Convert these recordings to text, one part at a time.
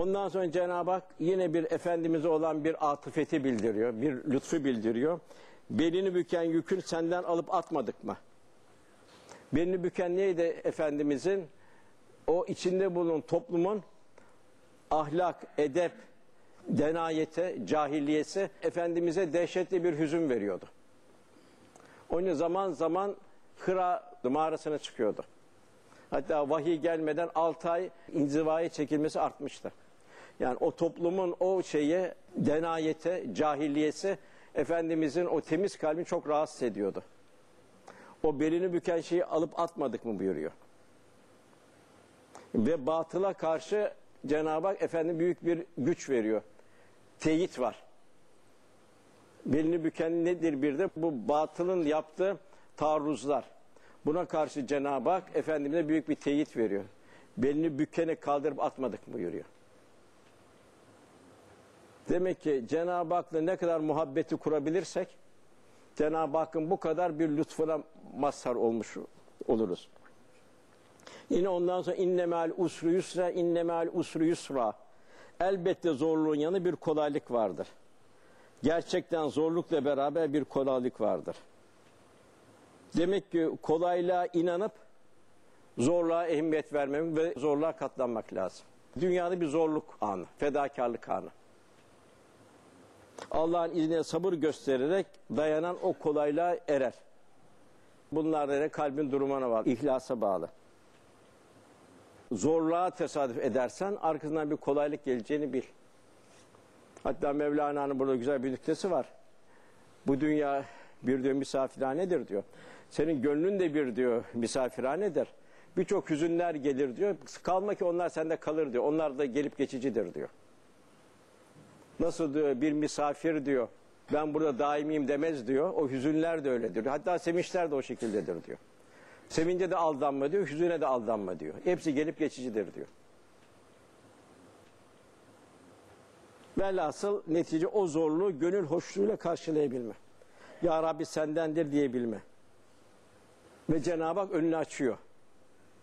Ondan sonra Cenab-ı Hak yine bir Efendimiz'e olan bir atıfeti bildiriyor, bir lütfu bildiriyor. Belini büken yükün senden alıp atmadık mı? Belini büken neydi Efendimiz'in? O içinde bulunan toplumun ahlak, edep, denayete, cahilliyesi Efendimiz'e dehşetli bir hüzün veriyordu. Onun zaman zaman Hıra mağarasına çıkıyordu. Hatta vahiy gelmeden 6 ay inzivaya çekilmesi artmıştı. Yani o toplumun o şeye, denayete, cahilliyesi Efendimizin o temiz kalbini çok rahatsız ediyordu. O belini büken şeyi alıp atmadık mı buyuruyor. Ve batıla karşı Cenab-ı Hak Efendi büyük bir güç veriyor. Teyit var. Belini büken nedir bir de? Bu batılın yaptığı taarruzlar. Buna karşı Cenab-ı Hak Efendimiz'e büyük bir teyit veriyor. Belini bükeni kaldırıp atmadık mı buyuruyor. Demek ki Cenab-ı Hak'la ne kadar muhabbeti kurabilirsek Cenab-ı Hakk'ın bu kadar bir lütfuna mazhar olmuş oluruz. Yine ondan sonra innemel usru yusra innemel usru yusra. Elbette zorluğun yanı bir kolaylık vardır. Gerçekten zorlukla beraber bir kolaylık vardır. Demek ki kolaylığa inanıp zorluğa ehemmiyet vermem ve zorluğa katlanmak lazım. Dünyada bir zorluk anı, fedakarlık anı. Allah'ın izniyle sabır göstererek dayanan o kolaylığa erer. Bunlar da kalbin durumuna bağlı, ihlasa bağlı. Zorluğa tesadüf edersen arkasından bir kolaylık geleceğini bil. Hatta Mevlana'nın burada güzel bir nüktesi var. Bu dünya bir diyor misafirhanedir diyor. Senin gönlün de bir diyor misafirhanedir. Birçok hüzünler gelir diyor. Kalma ki onlar sende kalır diyor. Onlar da gelip geçicidir diyor. Nasıl diyor bir misafir diyor. Ben burada daimiyim demez diyor. O hüzünler de öyledir. Hatta sevinçler de o şekildedir diyor. Sevince de aldanma diyor, hüzüne de aldanma diyor. Hepsi gelip geçicidir diyor. Velhasıl netice o zorluğu gönül hoşluğuyla karşılayabilme. Ya Rabbi sendendir diyebilme. Ve Cenab-ı Hak önünü açıyor.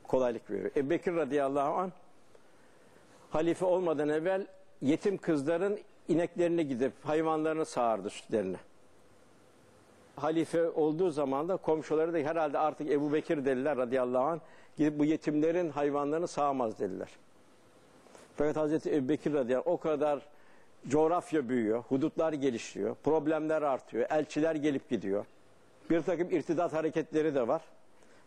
Kolaylık veriyor. Ebu Bekir radıyallahu anh halife olmadan evvel yetim kızların ineklerini gidip hayvanlarını sağardı sütlerini. Halife olduğu zaman da komşuları da herhalde artık Ebu Bekir dediler radıyallahu anh gidip bu yetimlerin hayvanlarını sağamaz dediler. Fakat Hazreti Ebu Bekir radıyallahu anh o kadar coğrafya büyüyor, hudutlar gelişiyor, problemler artıyor, elçiler gelip gidiyor. Bir takım irtidat hareketleri de var.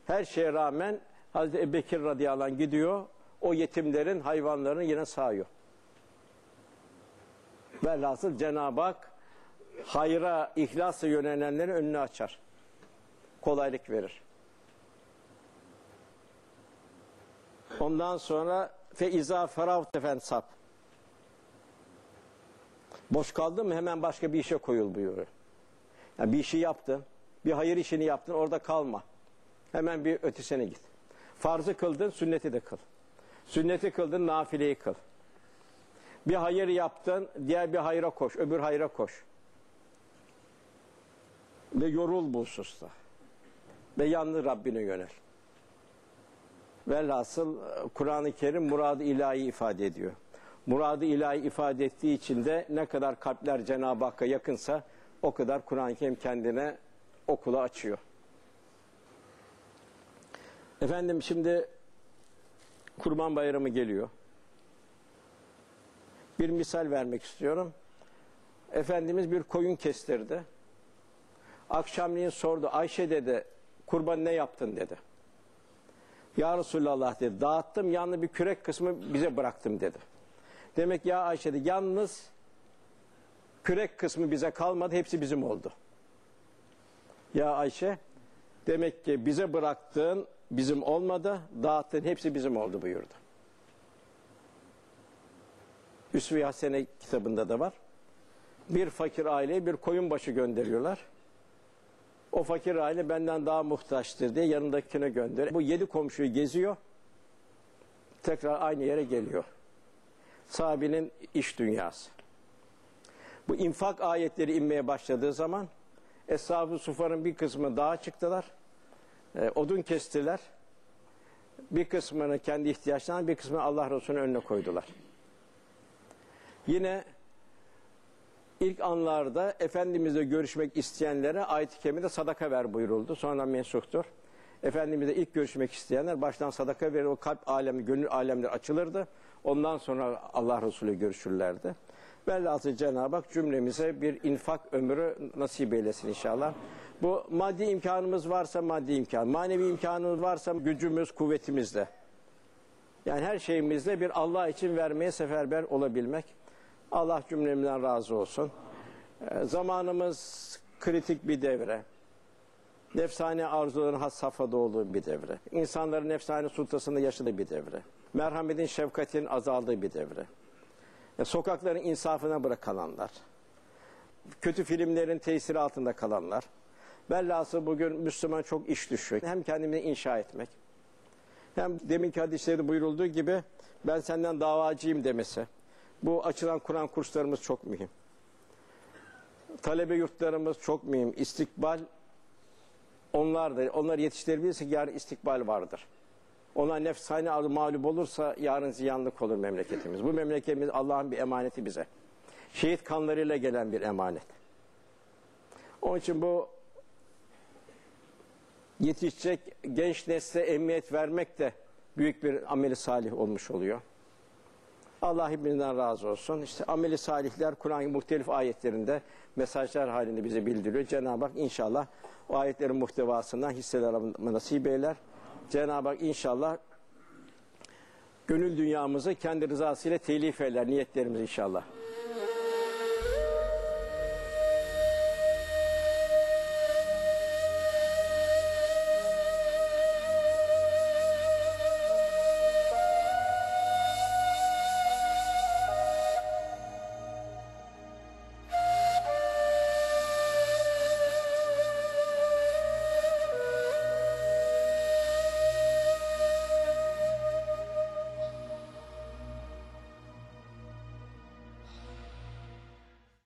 Her şeye rağmen Hazreti Ebu Bekir radıyallahu anh gidiyor, o yetimlerin hayvanlarını yine sağıyor. Velhasıl Cenab-ı Hak hayra, ihlasla yönelenlerin önünü açar. Kolaylık verir. Ondan sonra fe izâ feravt efendim sap. Boş kaldın mı hemen başka bir işe koyul buyuruyor. Yani bir işi yaptın, bir hayır işini yaptın orada kalma. Hemen bir ötesine git. Farzı kıldın, sünneti de kıl. Sünneti kıldın, nafileyi kıl. Bir hayır yaptın, diğer bir hayra koş, öbür hayra koş. Ve yorul bu hususta. Ve yanlı Rabbine yönel. Velhasıl Kur'an-ı Kerim murad-ı ilahi ifade ediyor. Murad-ı ilahi ifade ettiği için de ne kadar kalpler Cenab-ı Hakk'a yakınsa o kadar Kur'an-ı Kerim kendine okulu açıyor. Efendim şimdi Kurban Bayramı geliyor. Bir misal vermek istiyorum. Efendimiz bir koyun kestirdi. Akşamleyin sordu. Ayşe dedi kurban ne yaptın dedi. Ya Resulallah dedi. Dağıttım yanlı bir kürek kısmı bize bıraktım dedi. Demek ya Ayşe dedi yalnız kürek kısmı bize kalmadı. Hepsi bizim oldu. Ya Ayşe demek ki bize bıraktığın bizim olmadı. Dağıttığın hepsi bizim oldu buyurdu. Üsve-i Hasene kitabında da var. Bir fakir aileye bir koyun başı gönderiyorlar. O fakir aile benden daha muhtaçtır diye yanındakine gönderiyor. Bu yedi komşuyu geziyor. Tekrar aynı yere geliyor. Sahabenin iş dünyası. Bu infak ayetleri inmeye başladığı zaman Eshab-ı Sufa'nın bir kısmı dağa çıktılar. E, odun kestiler. Bir kısmını kendi ihtiyaçlarına bir kısmını Allah Resulü'nün önüne koydular. Yine ilk anlarda Efendimizle görüşmek isteyenlere ayet-i kerimede sadaka ver buyuruldu. Sonra mensuktur. Efendimizle ilk görüşmek isteyenler baştan sadaka verir. O kalp alemi, gönül alemleri açılırdı. Ondan sonra Allah Resulü görüşürlerdi. Velhasıl Cenab-ı Hak cümlemize bir infak ömrü nasip eylesin inşallah. Bu maddi imkanımız varsa maddi imkan, manevi imkanımız varsa gücümüz, kuvvetimizle. Yani her şeyimizle bir Allah için vermeye seferber olabilmek. Allah cümlemizden razı olsun. Ee, zamanımız kritik bir devre. Nefsane arzuların has safhada olduğu bir devre. İnsanların nefsane sultasında yaşadığı bir devre. Merhametin, şefkatin azaldığı bir devre. E, sokakların insafına bırakılanlar. Kötü filmlerin tesiri altında kalanlar. Velhasıl bugün Müslüman çok iş düşüyor. Hem kendini inşa etmek. Hem deminki hadislerde buyurulduğu gibi ben senden davacıyım demesi. Bu açılan Kur'an kurslarımız çok mühim. Talebe yurtlarımız çok mühim. İstikbal onlar da onlar yetiştirebilirsek yarın istikbal vardır. Ona nefsane alı mağlup olursa yarın ziyanlık olur memleketimiz. Bu memleketimiz Allah'ın bir emaneti bize. Şehit kanlarıyla gelen bir emanet. Onun için bu yetişecek genç nesle emniyet vermek de büyük bir ameli salih olmuş oluyor. Allah hepinizden razı olsun. İşte ameli salihler Kur'an'ın muhtelif ayetlerinde mesajlar halinde bize bildiriyor. Cenab-ı Hak inşallah o ayetlerin muhtevasından hisseler nasip eyler. Cenab-ı Hak inşallah gönül dünyamızı kendi rızasıyla telif eyler niyetlerimizi inşallah.